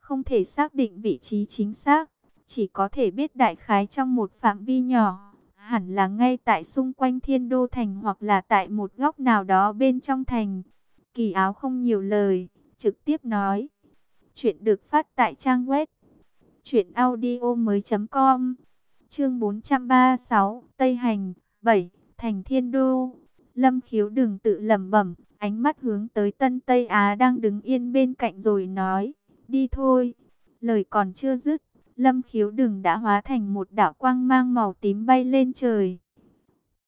không thể xác định vị trí chính xác, chỉ có thể biết đại khái trong một phạm vi nhỏ, hẳn là ngay tại xung quanh thiên đô thành hoặc là tại một góc nào đó bên trong thành. Kỳ áo không nhiều lời, trực tiếp nói. Chuyện được phát tại trang web truyệnaudiomoi.com. Chương 436, Tây Hành, 7, Thành Thiên Đô. Lâm Khiếu đừng tự lẩm bẩm, ánh mắt hướng tới Tân Tây Á đang đứng yên bên cạnh rồi nói: đi thôi. Lời còn chưa dứt, lâm khiếu đừng đã hóa thành một đạo quang mang màu tím bay lên trời.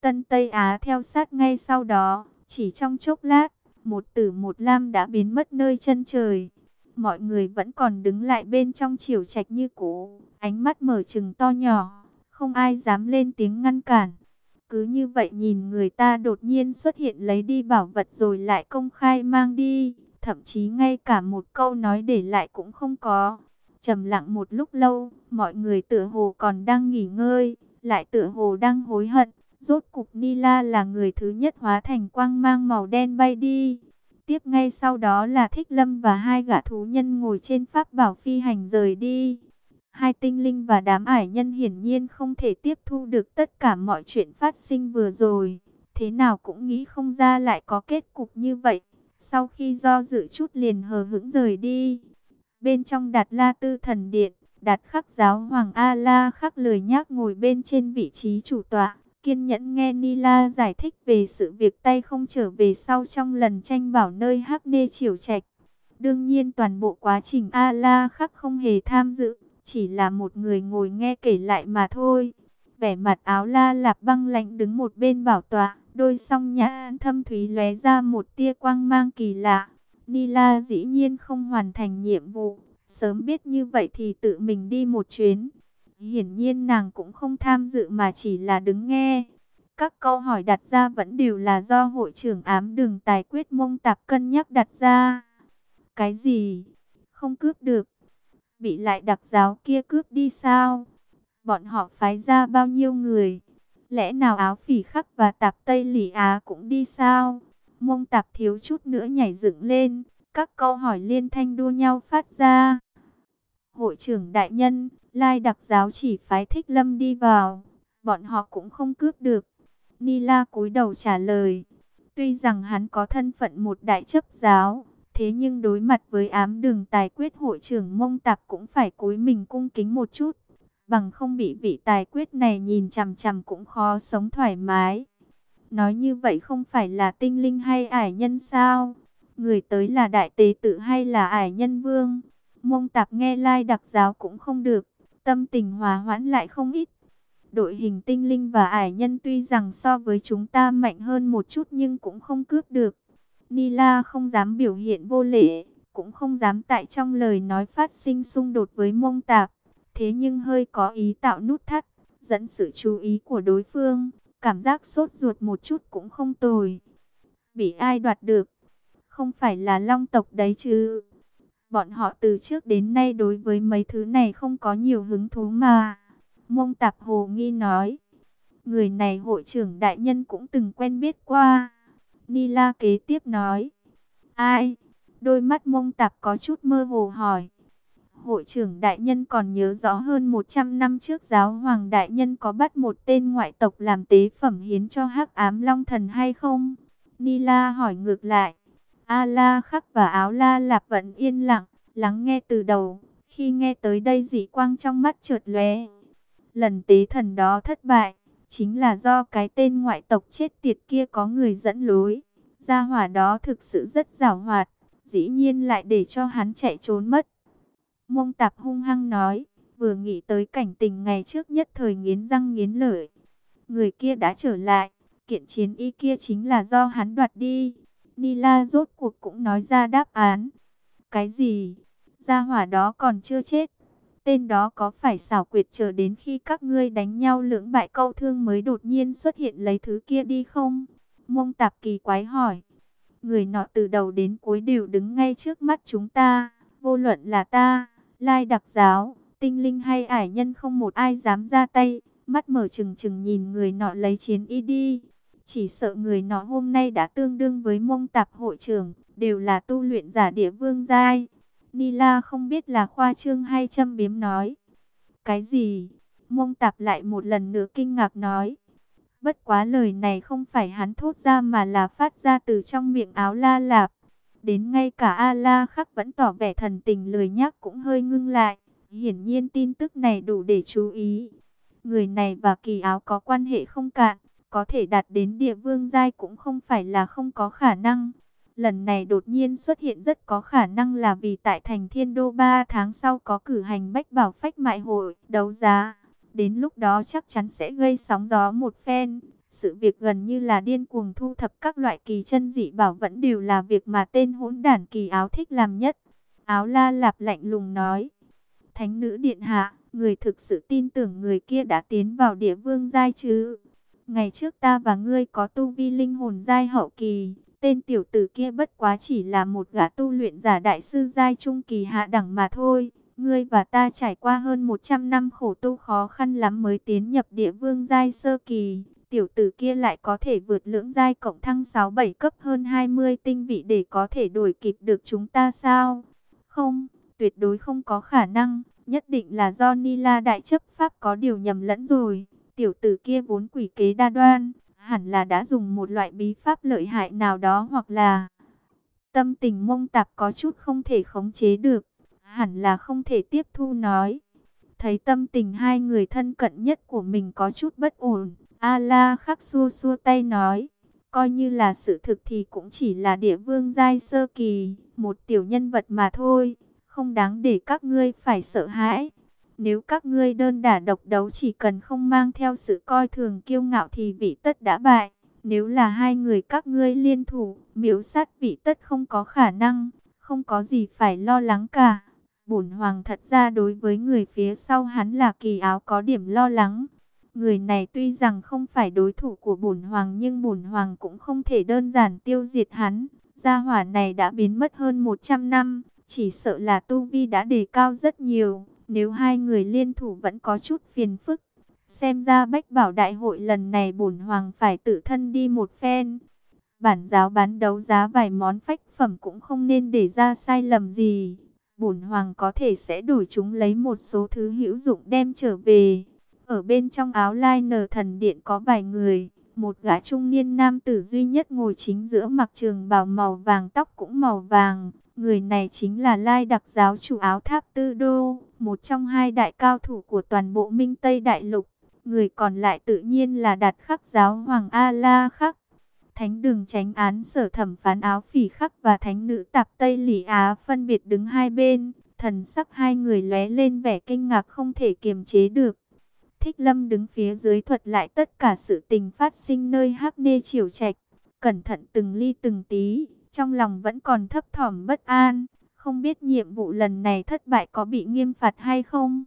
Tân Tây Á theo sát ngay sau đó, chỉ trong chốc lát, một tử một lam đã biến mất nơi chân trời. Mọi người vẫn còn đứng lại bên trong chiều trạch như cũ, ánh mắt mở trừng to nhỏ, không ai dám lên tiếng ngăn cản. Cứ như vậy nhìn người ta đột nhiên xuất hiện lấy đi bảo vật rồi lại công khai mang đi, thậm chí ngay cả một câu nói để lại cũng không có. Trầm lặng một lúc lâu, mọi người tựa hồ còn đang nghỉ ngơi, lại tựa hồ đang hối hận. Rốt cục Nila là người thứ nhất hóa thành quang mang màu đen bay đi. Tiếp ngay sau đó là Thích Lâm và hai gã thú nhân ngồi trên pháp bảo phi hành rời đi. Hai tinh linh và đám ải nhân hiển nhiên không thể tiếp thu được tất cả mọi chuyện phát sinh vừa rồi. Thế nào cũng nghĩ không ra lại có kết cục như vậy. Sau khi do dự chút liền hờ hững rời đi. Bên trong đặt la tư thần điện, đặt khắc giáo hoàng A-la khắc lời nhắc ngồi bên trên vị trí chủ tọa. Kiên nhẫn nghe Nila giải thích về sự việc tay không trở về sau trong lần tranh bảo nơi Hắc Nê Triều Trạch. Đương nhiên toàn bộ quá trình A-la khắc không hề tham dự, chỉ là một người ngồi nghe kể lại mà thôi. Vẻ mặt áo la lạp băng lạnh đứng một bên bảo tọa, đôi song nhã thâm thúy lóe ra một tia quang mang kỳ lạ. Nila dĩ nhiên không hoàn thành nhiệm vụ, sớm biết như vậy thì tự mình đi một chuyến. Hiển nhiên nàng cũng không tham dự mà chỉ là đứng nghe. Các câu hỏi đặt ra vẫn đều là do hội trưởng ám đường tài quyết mông tạp cân nhắc đặt ra. Cái gì? Không cướp được. Bị lại đặc giáo kia cướp đi sao? Bọn họ phái ra bao nhiêu người? Lẽ nào áo phỉ khắc và tạp Tây Lỷ Á cũng đi sao? Mông tạp thiếu chút nữa nhảy dựng lên. Các câu hỏi liên thanh đua nhau phát ra. Hội trưởng đại nhân, Lai đặc giáo chỉ phái thích lâm đi vào. Bọn họ cũng không cướp được. Nila cúi đầu trả lời. Tuy rằng hắn có thân phận một đại chấp giáo, thế nhưng đối mặt với ám đường tài quyết hội trưởng mông tạp cũng phải cúi mình cung kính một chút. Bằng không bị vị tài quyết này nhìn chằm chằm cũng khó sống thoải mái. Nói như vậy không phải là tinh linh hay ải nhân sao? Người tới là đại tế tự hay là ải nhân vương? Mông tạp nghe lai đặc giáo cũng không được, tâm tình hòa hoãn lại không ít. Đội hình tinh linh và ải nhân tuy rằng so với chúng ta mạnh hơn một chút nhưng cũng không cướp được. Nila không dám biểu hiện vô lễ, cũng không dám tại trong lời nói phát sinh xung đột với mông tạp. Thế nhưng hơi có ý tạo nút thắt, dẫn sự chú ý của đối phương, cảm giác sốt ruột một chút cũng không tồi. Bị ai đoạt được? Không phải là long tộc đấy chứ? Bọn họ từ trước đến nay đối với mấy thứ này không có nhiều hứng thú mà. Mông Tạp Hồ Nghi nói. Người này hội trưởng đại nhân cũng từng quen biết qua. Nila kế tiếp nói. Ai? Đôi mắt mông tạp có chút mơ hồ hỏi. Hội trưởng đại nhân còn nhớ rõ hơn 100 năm trước giáo hoàng đại nhân có bắt một tên ngoại tộc làm tế phẩm hiến cho hắc ám long thần hay không? Nila hỏi ngược lại. A-la khắc và áo la lạp vẫn yên lặng, lắng nghe từ đầu. Khi nghe tới đây dị quang trong mắt trượt lóe. Lần tế thần đó thất bại, chính là do cái tên ngoại tộc chết tiệt kia có người dẫn lối. Gia hỏa đó thực sự rất giảo hoạt, dĩ nhiên lại để cho hắn chạy trốn mất. Mông tạp hung hăng nói, vừa nghĩ tới cảnh tình ngày trước nhất thời nghiến răng nghiến lợi. Người kia đã trở lại, kiện chiến y kia chính là do hắn đoạt đi. Nila rốt cuộc cũng nói ra đáp án. Cái gì? Gia hỏa đó còn chưa chết. Tên đó có phải xảo quyệt chờ đến khi các ngươi đánh nhau lưỡng bại câu thương mới đột nhiên xuất hiện lấy thứ kia đi không? Mông tạp kỳ quái hỏi. Người nọ từ đầu đến cuối đều đứng ngay trước mắt chúng ta. Vô luận là ta, lai đặc giáo, tinh linh hay ải nhân không một ai dám ra tay. Mắt mở trừng trừng nhìn người nọ lấy chiến y đi. Chỉ sợ người nó hôm nay đã tương đương với mông tạp hội trưởng, đều là tu luyện giả địa vương giai. Nila không biết là khoa trương hay châm biếm nói. Cái gì? Mông tạp lại một lần nữa kinh ngạc nói. Bất quá lời này không phải hắn thốt ra mà là phát ra từ trong miệng áo la lạp. Đến ngay cả A-la khắc vẫn tỏ vẻ thần tình lười nhắc cũng hơi ngưng lại. Hiển nhiên tin tức này đủ để chú ý. Người này và kỳ áo có quan hệ không cạn có thể đạt đến địa vương giai cũng không phải là không có khả năng. Lần này đột nhiên xuất hiện rất có khả năng là vì tại thành thiên đô 3 tháng sau có cử hành bách bảo phách mại hội, đấu giá. Đến lúc đó chắc chắn sẽ gây sóng gió một phen. Sự việc gần như là điên cuồng thu thập các loại kỳ chân dị bảo vẫn đều là việc mà tên hỗn đản kỳ áo thích làm nhất. Áo la lạp lạnh lùng nói. Thánh nữ điện hạ, người thực sự tin tưởng người kia đã tiến vào địa vương giai chứ? Ngày trước ta và ngươi có tu vi linh hồn giai hậu kỳ, tên tiểu tử kia bất quá chỉ là một gã tu luyện giả đại sư giai trung kỳ hạ đẳng mà thôi. Ngươi và ta trải qua hơn 100 năm khổ tu khó khăn lắm mới tiến nhập địa vương giai sơ kỳ. Tiểu tử kia lại có thể vượt lưỡng giai cộng thăng 6-7 cấp hơn 20 tinh vị để có thể đuổi kịp được chúng ta sao? Không, tuyệt đối không có khả năng. Nhất định là do Nila đại chấp pháp có điều nhầm lẫn rồi. Tiểu tử kia vốn quỷ kế đa đoan, hẳn là đã dùng một loại bí pháp lợi hại nào đó hoặc là tâm tình mông tạp có chút không thể khống chế được, hẳn là không thể tiếp thu nói. Thấy tâm tình hai người thân cận nhất của mình có chút bất ổn, A-la khắc xua xua tay nói, coi như là sự thực thì cũng chỉ là địa vương giai sơ kỳ, một tiểu nhân vật mà thôi, không đáng để các ngươi phải sợ hãi. Nếu các ngươi đơn đả độc đấu chỉ cần không mang theo sự coi thường kiêu ngạo thì vị tất đã bại. Nếu là hai người các ngươi liên thủ, miếu sát vị tất không có khả năng, không có gì phải lo lắng cả. Bổn hoàng thật ra đối với người phía sau hắn là kỳ áo có điểm lo lắng. Người này tuy rằng không phải đối thủ của bổn hoàng nhưng bổn hoàng cũng không thể đơn giản tiêu diệt hắn. Gia hỏa này đã biến mất hơn 100 năm, chỉ sợ là tu vi đã đề cao rất nhiều. Nếu hai người liên thủ vẫn có chút phiền phức, xem ra bách bảo đại hội lần này bổn hoàng phải tự thân đi một phen. Bản giáo bán đấu giá vài món phách phẩm cũng không nên để ra sai lầm gì. Bổn hoàng có thể sẽ đổi chúng lấy một số thứ hữu dụng đem trở về. Ở bên trong áo lai nờ thần điện có vài người. Một gã trung niên nam tử duy nhất ngồi chính giữa mặc trường bào màu vàng tóc cũng màu vàng. Người này chính là Lai đặc giáo chủ áo tháp tư đô, một trong hai đại cao thủ của toàn bộ Minh Tây Đại Lục. Người còn lại tự nhiên là đạt khắc giáo Hoàng A-La khắc. Thánh đường tránh án sở thẩm phán áo phỉ khắc và thánh nữ tạp Tây Lỷ Á phân biệt đứng hai bên. Thần sắc hai người lóe lên vẻ kinh ngạc không thể kiềm chế được. Thích Lâm đứng phía dưới thuật lại tất cả sự tình phát sinh nơi Hắc Nê Triều Trạch, cẩn thận từng ly từng tí, trong lòng vẫn còn thấp thỏm bất an, không biết nhiệm vụ lần này thất bại có bị nghiêm phạt hay không.